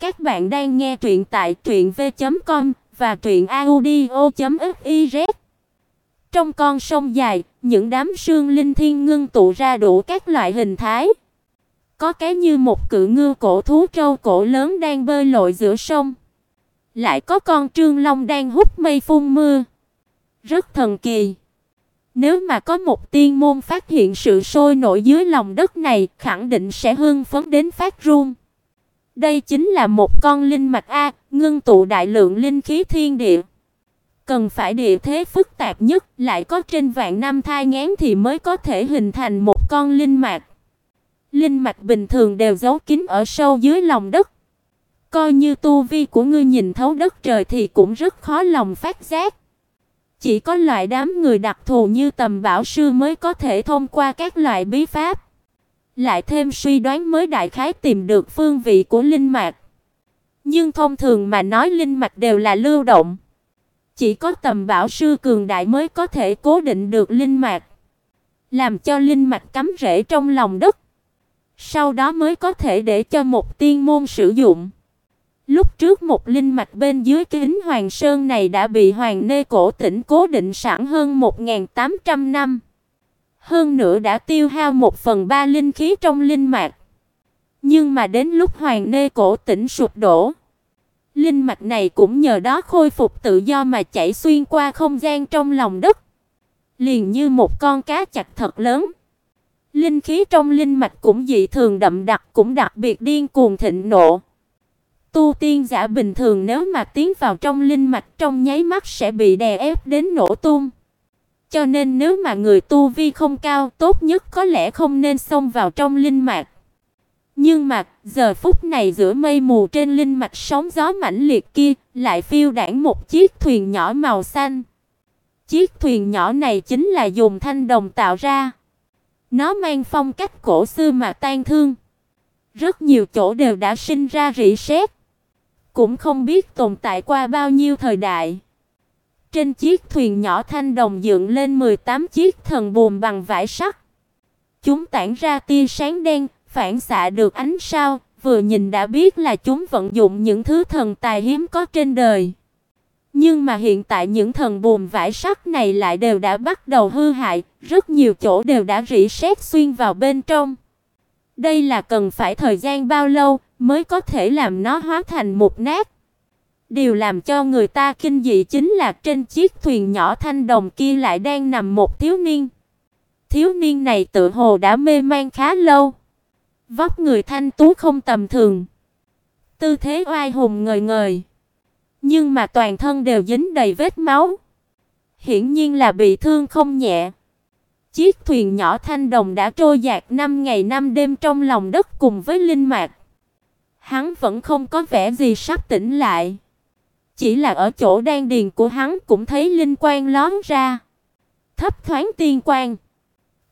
Các bạn đang nghe truyện tại truyệnv.com và truyệnaudio.fiz. Trong con sông dài, những đám sương linh thiên ngưng tụ ra đủ các loại hình thái. Có cái như một cự ngư cổ thú trâu cổ lớn đang bơi lội giữa sông. Lại có con trương long đang hút mây phun mưa. Rất thần kỳ. Nếu mà có một tiên môn phát hiện sự sôi nổi dưới lòng đất này, khẳng định sẽ hưng phấn đến phát run. Đây chính là một con linh mạch a, ngưng tụ đại lượng linh khí thiên địa. Cần phải địa thế phức tạp nhất, lại có trên vạn năm thai nghén thì mới có thể hình thành một con linh mạch. Linh mạch bình thường đều giấu kín ở sâu dưới lòng đất. Coi như tu vi của ngươi nhìn thấu đất trời thì cũng rất khó lòng phát giác. Chỉ có loại đám người đặc thù như tầm bảo sư mới có thể thông qua các loại bí pháp, lại thêm suy đoán mới đại khái tìm được phương vị của linh mạch. Nhưng thông thường mà nói linh mạch đều là lưu động. Chỉ có tầm bảo sư cường đại mới có thể cố định được linh mạch, làm cho linh mạch cắm rễ trong lòng đất. Sau đó mới có thể để cho một tiên môn sử dụng. Lúc trước một linh mạch bên dưới kính Hoàng Sơn này đã bị Hoàng Nê cổ tỉnh cố định sẵn hơn 1800 năm. Hơn nữa đã tiêu hao một phần ba linh khí trong linh mạch. Nhưng mà đến lúc Hoàng Nê cổ tỉnh sụp đổ, linh mạch này cũng nhờ đó khôi phục tự do mà chảy xuyên qua không gian trong lòng đất, liền như một con cá chạch thật lớn. Linh khí trong linh mạch cũng dị thường đậm đặc, cũng đặc biệt điên cuồng thịnh nộ. Tu tiên giả bình thường nếu mà tiến vào trong linh mạch trong nháy mắt sẽ bị đè ép đến nổ tung. Cho nên nếu mà người tu vi không cao, tốt nhất có lẽ không nên xông vào trong linh mạch. Nhưng mà, giờ phút này giữa mây mù trên linh mạch sóng gió mãnh liệt kia, lại phiêu đãng một chiếc thuyền nhỏ màu xanh. Chiếc thuyền nhỏ này chính là dùng thanh đồng tạo ra. Nó mang phong cách cổ xưa mà tan thương. Rất nhiều chỗ đều đã sinh ra rỉ sét cũng không biết tồn tại qua bao nhiêu thời đại. Trên chiếc thuyền nhỏ thanh đồng dựng lên 18 chiếc thần buồm bằng vải sắt. Chúng tản ra tia sáng đen, phản xạ được ánh sao, vừa nhìn đã biết là chúng vận dụng những thứ thần tài hiếm có trên đời. Nhưng mà hiện tại những thần buồm vải sắt này lại đều đã bắt đầu hư hại, rất nhiều chỗ đều đã rỉ sét xuyên vào bên trong. Đây là cần phải thời gian bao lâu mới có thể làm nó hóa thành một nát. Điều làm cho người ta kinh dị chính là trên chiếc thuyền nhỏ thanh đồng kia lại đang nằm một thiếu niên. Thiếu niên này tự hồ đã mê man khá lâu. Vóc người thanh tú không tầm thường. Tư thế oai hùng ngời ngời. Nhưng mà toàn thân đều dính đầy vết máu. Hiển nhiên là bị thương không nhẹ. Chiếc thuyền nhỏ thanh đồng đã trôi dạt năm ngày năm đêm trong lòng đất cùng với linh mạch. Hắn vẫn không có vẻ gì sắp tỉnh lại. Chỉ là ở chỗ đan điền của hắn cũng thấy linh quang lóe ra. Thấp thoáng tiên quang.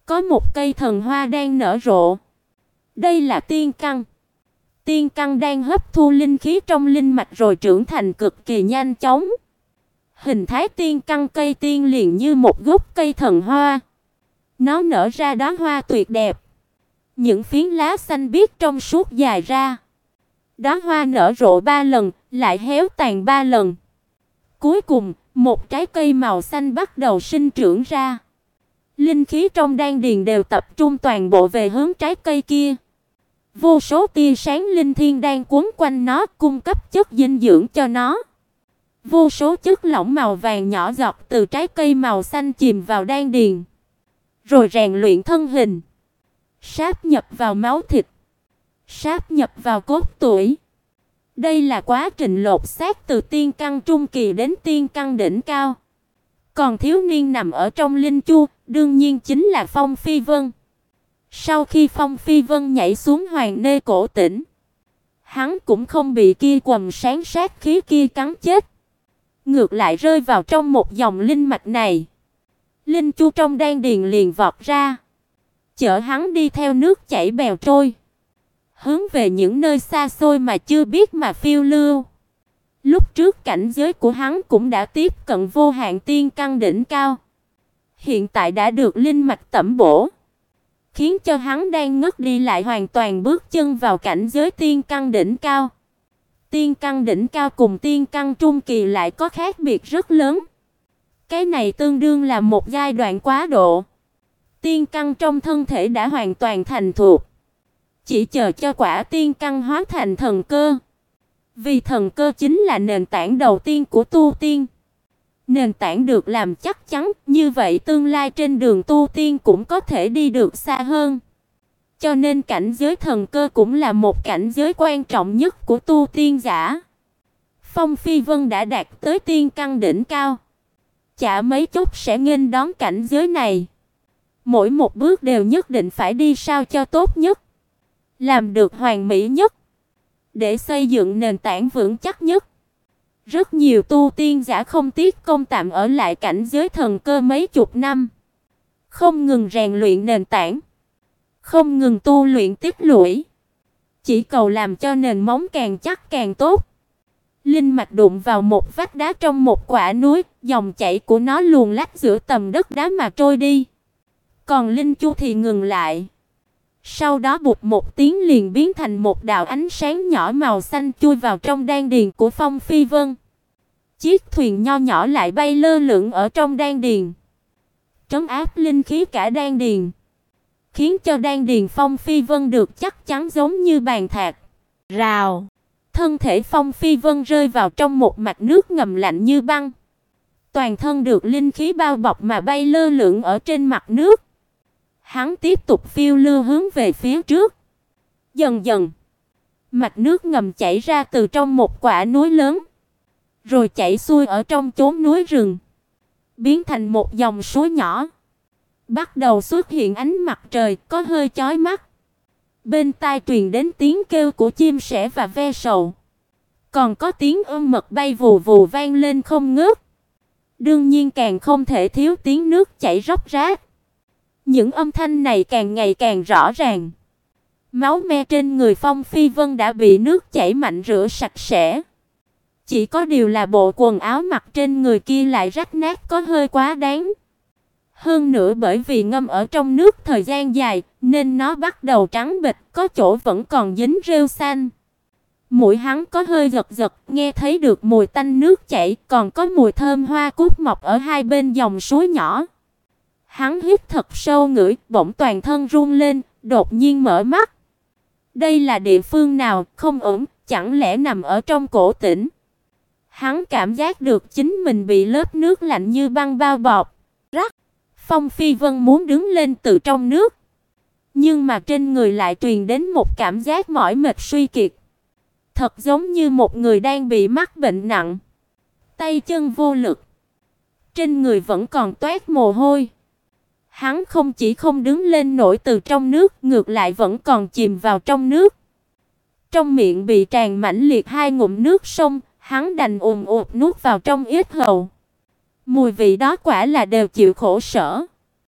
Có một cây thần hoa đang nở rộ. Đây là tiên căn. Tiên căn đang hấp thu linh khí trong linh mạch rồi trưởng thành cực kỳ nhanh chóng. Hình thái tiên căn cây tiên liền như một gốc cây thần hoa. Nó nở ra đóa hoa tuyệt đẹp. Những phiến lá xanh biếc trong suốt dài ra. Đóa hoa nở rộ ba lần, lại héo tàn ba lần. Cuối cùng, một trái cây màu xanh bắt đầu sinh trưởng ra. Linh khí trong đan điền đều tập trung toàn bộ về hướng trái cây kia. Vô số tia sáng linh thiên đang cuốn quanh nó, cung cấp chất dinh dưỡng cho nó. Vô số chất lỏng màu vàng nhỏ giọt từ trái cây màu xanh chìm vào đan điền, rồi rèn luyện thân hình, sáp nhập vào máu thịt sáp nhập vào cốt tuổi. Đây là quá trình lột xác từ tiên căn trung kỳ đến tiên căn đỉnh cao. Còn thiếu niên nằm ở trong linh chu, đương nhiên chính là Phong Phi Vân. Sau khi Phong Phi Vân nhảy xuống hoàng nê cổ tỉnh, hắn cũng không bị kia quầm sáng sát khí kia cắn chết, ngược lại rơi vào trong một dòng linh mạch này. Linh chu trong đan điền liền vọt ra, chở hắn đi theo nước chảy bèo trôi hướng về những nơi xa xôi mà chưa biết mà phiêu lưu. Lúc trước cảnh giới của hắn cũng đã tiếp cận vô hạn tiên căn đỉnh cao, hiện tại đã được linh mạch tẩm bổ, khiến cho hắn đang ngất đi lại hoàn toàn bước chân vào cảnh giới tiên căn đỉnh cao. Tiên căn đỉnh cao cùng tiên căn trung kỳ lại có khác biệt rất lớn. Cái này tương đương là một giai đoạn quá độ. Tiên căn trong thân thể đã hoàn toàn thành thuộc chỉ chờ cho quả tiên căn hóa thành thần cơ. Vì thần cơ chính là nền tảng đầu tiên của tu tiên. Nền tảng được làm chắc chắn, như vậy tương lai trên đường tu tiên cũng có thể đi được xa hơn. Cho nên cảnh giới thần cơ cũng là một cảnh giới quan trọng nhất của tu tiên giả. Phong Phi Vân đã đạt tới tiên căn đỉnh cao. Chả mấy chốc sẽ nghênh đón cảnh giới này. Mỗi một bước đều nhất định phải đi sao cho tốt nhất, làm được hoàn mỹ nhất để xây dựng nền tảng vững chắc nhất. Rất nhiều tu tiên giả không tiếc công tạm ở lại cảnh giới thần cơ mấy chục năm, không ngừng rèn luyện nền tảng, không ngừng tu luyện tích lũy, chỉ cầu làm cho nền móng càng chắc càng tốt. Linh mạch đụng vào một vách đá trong một quả núi, dòng chảy của nó luồn lách giữa tầm đất đá mà trôi đi. Còn linh chu thì ngừng lại. Sau đó bụt một tiếng liền biến thành một đạo ánh sáng nhỏ màu xanh chui vào trong đan điền của Phong Phi Vân. Chiếc thuyền nho nhỏ lại bay lơ lửng ở trong đan điền, trấn áp linh khí cả đan điền, khiến cho đan điền Phong Phi Vân được chắc chắn giống như bàn thạch. Rào, thân thể Phong Phi Vân rơi vào trong một mạch nước ngầm lạnh như băng. Toàn thân được linh khí bao bọc mà bay lơ lửng ở trên mặt nước. Hắn tiếp tục phiêu lưu hướng về phía trước. Dần dần, mạch nước ngầm chảy ra từ trong một quả núi lớn, rồi chảy xuôi ở trong chốn núi rừng, biến thành một dòng suối nhỏ. Bắt đầu xuất hiện ánh mặt trời có hơi chói mắt. Bên tai truyền đến tiếng kêu của chim sẻ và ve sầu. Còn có tiếng ưm mật bay vù vù vang lên không ngớt. Đương nhiên càng không thể thiếu tiếng nước chảy róc rách. Những âm thanh này càng ngày càng rõ ràng. Máu me trên người Phong Phi Vân đã bị nước chảy mạnh rửa sạch sẽ. Chỉ có điều là bộ quần áo mặc trên người kia lại rách nát có hơi quá đáng. Hơn nữa bởi vì ngâm ở trong nước thời gian dài nên nó bắt đầu trắng bệch, có chỗ vẫn còn dính rêu xanh. Mũi hắn có hơi giật giật, nghe thấy được mùi tanh nước chảy, còn có mùi thơm hoa cúc mọc ở hai bên dòng suối nhỏ. Hắn hít thật sâu ngửi, bỗng toàn thân run lên, đột nhiên mở mắt. Đây là địa phương nào, không ổn, chẳng lẽ nằm ở trong cổ tỉnh? Hắn cảm giác được chính mình bị lớp nước lạnh như băng bao bọc. Rắc. Phong Phi Vân muốn đứng lên từ trong nước, nhưng mà trên người lại truyền đến một cảm giác mỏi mệt suy kiệt. Thật giống như một người đang bị mắc bệnh nặng, tay chân vô lực, trên người vẫn còn toát mồ hôi. Hắn không chỉ không đứng lên nổi từ trong nước, ngược lại vẫn còn chìm vào trong nước. Trong miệng bị tràn mãnh liệt hai ngụm nước sông, hắn đành ùn ụp nuốt vào trong yết hầu. Mùi vị đó quả là đều chịu khổ sở.